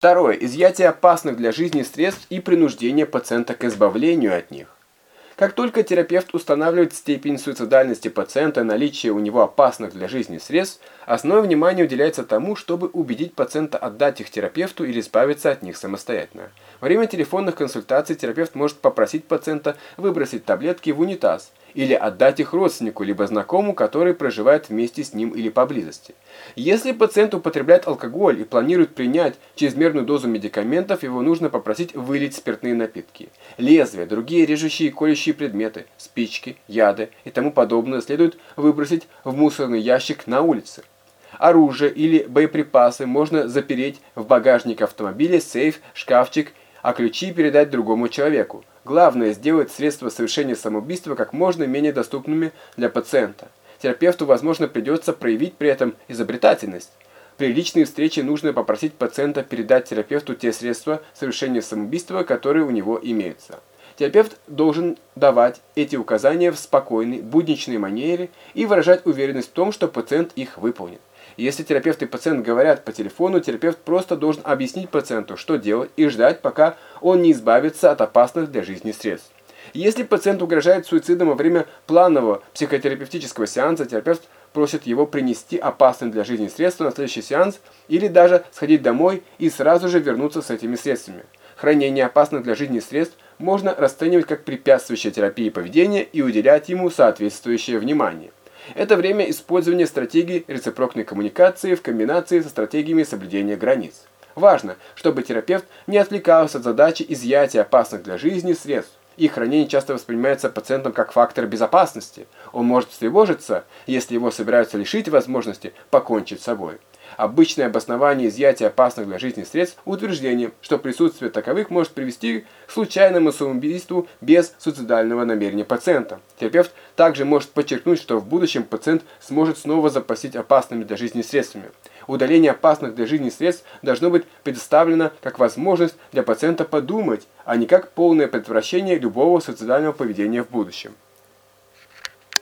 Второе. Изъятие опасных для жизни средств и принуждение пациента к избавлению от них. Как только терапевт устанавливает степень суицидальности пациента, наличие у него опасных для жизни средств, основное внимание уделяется тому, чтобы убедить пациента отдать их терапевту или избавиться от них самостоятельно. Во время телефонных консультаций терапевт может попросить пациента выбросить таблетки в унитаз или отдать их родственнику либо знакомому, который проживает вместе с ним или поблизости. Если пациент употребляет алкоголь и планирует принять чрезмерную дозу медикаментов, его нужно попросить вылить спиртные напитки. Лезвия, другие режущие и колющие предметы, спички, яды и тому подобное следует выбросить в мусорный ящик на улице. Оружие или боеприпасы можно запереть в багажник автомобиля, сейф, шкафчик, а ключи передать другому человеку. Главное – сделать средства совершения самоубийства как можно менее доступными для пациента. Терапевту, возможно, придется проявить при этом изобретательность. При личной встрече нужно попросить пациента передать терапевту те средства совершения самоубийства, которые у него имеются. Терапевт должен давать эти указания в спокойной, будничной манере и выражать уверенность в том, что пациент их выполнит. Если терапевт и пациент говорят по телефону, терапевт просто должен объяснить пациенту, что делать, и ждать, пока он не избавится от опасных для жизни средств. Если пациент угрожает суицидом во время планового психотерапевтического сеанса, терапевт просит его принести опасные для жизни средства на следующий сеанс или даже сходить домой и сразу же вернуться с этими средствами. Хранение опасных для жизни средств можно расценивать как препятствующее терапии поведения и уделять ему соответствующее внимание. Это время использования стратегии рецепрокной коммуникации в комбинации со стратегиями соблюдения границ. Важно, чтобы терапевт не отвлекался от задачи изъятия опасных для жизни средств. Их хранение часто воспринимается пациентом как фактор безопасности. Он может встревожиться, если его собираются лишить возможности покончить с собой. Обычное обоснование изъятия опасных для жизни средств – утверждение, что присутствие таковых может привести к случайному самоубийству без суицидального намерения пациента. Терапевт также может подчеркнуть, что в будущем пациент сможет снова запасить опасными для жизни средствами. Удаление опасных для жизни средств должно быть предоставлено как возможность для пациента подумать, а не как полное предотвращение любого суицидального поведения в будущем.